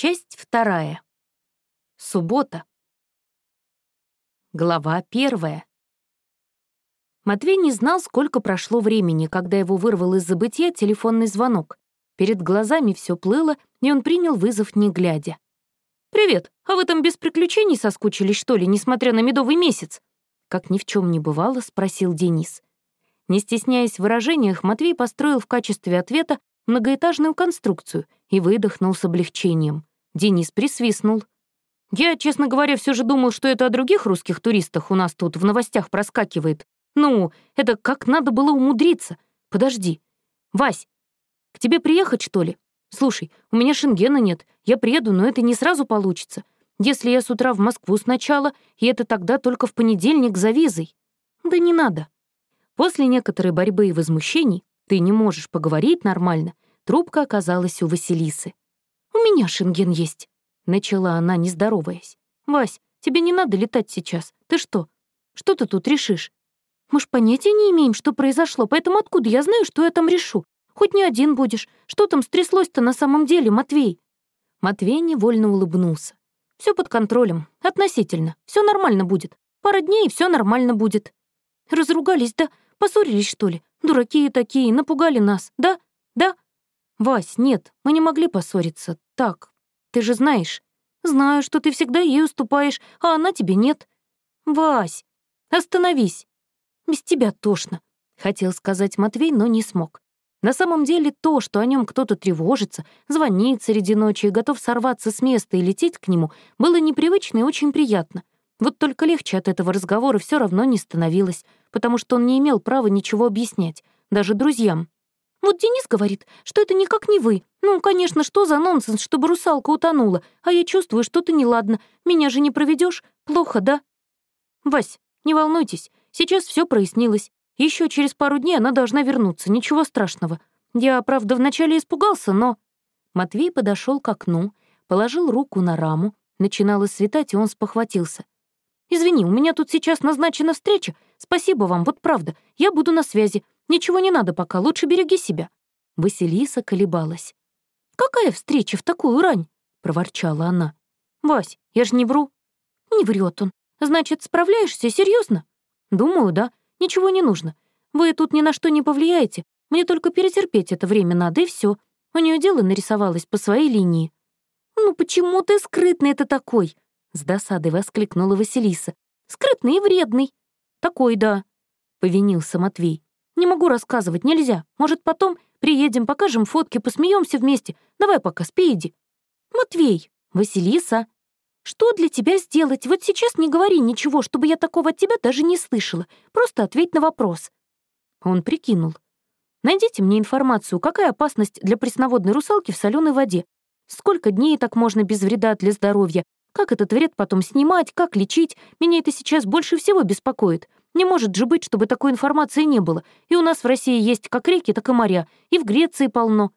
Часть вторая. Суббота. Глава первая. Матвей не знал, сколько прошло времени, когда его вырвал из забытья телефонный звонок. Перед глазами все плыло, и он принял вызов, не глядя. «Привет, а вы там без приключений соскучились, что ли, несмотря на медовый месяц?» Как ни в чем не бывало, спросил Денис. Не стесняясь в выражениях, Матвей построил в качестве ответа многоэтажную конструкцию и выдохнул с облегчением. Денис присвистнул. «Я, честно говоря, все же думал, что это о других русских туристах у нас тут в новостях проскакивает. Ну, это как надо было умудриться. Подожди. Вась, к тебе приехать, что ли? Слушай, у меня шенгена нет. Я приеду, но это не сразу получится. Если я с утра в Москву сначала, и это тогда только в понедельник за визой. Да не надо. После некоторой борьбы и возмущений ты не можешь поговорить нормально, трубка оказалась у Василисы. «У меня шенген есть», — начала она, не здороваясь. «Вась, тебе не надо летать сейчас. Ты что? Что ты тут решишь? Мы ж понятия не имеем, что произошло, поэтому откуда я знаю, что я там решу? Хоть не один будешь. Что там стряслось-то на самом деле, Матвей?» Матвей невольно улыбнулся. Все под контролем. Относительно. Все нормально будет. Пара дней, и все нормально будет. Разругались, да? Поссорились, что ли? Дураки такие, напугали нас, да? Да? «Вась, нет, мы не могли поссориться. Так, ты же знаешь. Знаю, что ты всегда ей уступаешь, а она тебе нет. Вась, остановись. Без тебя тошно», — хотел сказать Матвей, но не смог. На самом деле то, что о нем кто-то тревожится, звонит среди ночи и готов сорваться с места и лететь к нему, было непривычно и очень приятно. Вот только легче от этого разговора все равно не становилось, потому что он не имел права ничего объяснять, даже друзьям. Вот Денис говорит, что это никак не вы. Ну, конечно, что за нонсенс, чтобы русалка утонула, а я чувствую, что-то неладно. Меня же не проведешь. Плохо, да? Вась, не волнуйтесь, сейчас все прояснилось. Еще через пару дней она должна вернуться, ничего страшного. Я, правда, вначале испугался, но... Матвей подошел к окну, положил руку на раму, начинало светать, и он спохватился. «Извини, у меня тут сейчас назначена встреча. Спасибо вам, вот правда. Я буду на связи. Ничего не надо пока, лучше береги себя». Василиса колебалась. «Какая встреча в такую рань?» — проворчала она. «Вась, я ж не вру». «Не врет он. Значит, справляешься, серьезно? «Думаю, да. Ничего не нужно. Вы тут ни на что не повлияете. Мне только перетерпеть это время надо, и все. У нее дело нарисовалось по своей линии». «Ну почему ты скрытный это такой?» — с досадой воскликнула Василиса. «Скрытный и вредный». «Такой, да», — повинился Матвей. Не могу рассказывать, нельзя. Может, потом приедем, покажем фотки, посмеемся вместе. Давай пока, спи, иди. Матвей, Василиса, что для тебя сделать? Вот сейчас не говори ничего, чтобы я такого от тебя даже не слышала. Просто ответь на вопрос. Он прикинул. Найдите мне информацию, какая опасность для пресноводной русалки в соленой воде. Сколько дней так можно без вреда для здоровья? Как этот вред потом снимать, как лечить? Меня это сейчас больше всего беспокоит. Не может же быть, чтобы такой информации не было. И у нас в России есть как реки, так и моря. И в Греции полно».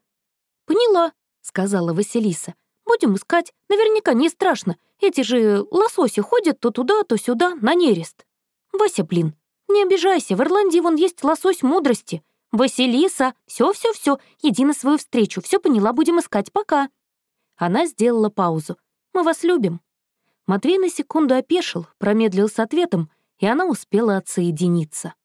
«Поняла», — сказала Василиса. «Будем искать. Наверняка не страшно. Эти же лососи ходят то туда, то сюда, на нерест». «Вася, блин, не обижайся, в Ирландии вон есть лосось мудрости. Василиса, все, все, все, иди на свою встречу, все поняла, будем искать, пока». Она сделала паузу. «Мы вас любим». Матвей на секунду опешил, промедлил с ответом — и она успела отсоединиться.